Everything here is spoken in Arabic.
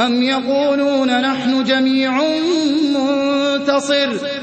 أَمْ يَقُولُونَ نَحْنُ جَمِيعٌ مُّنتَصِرٌ؟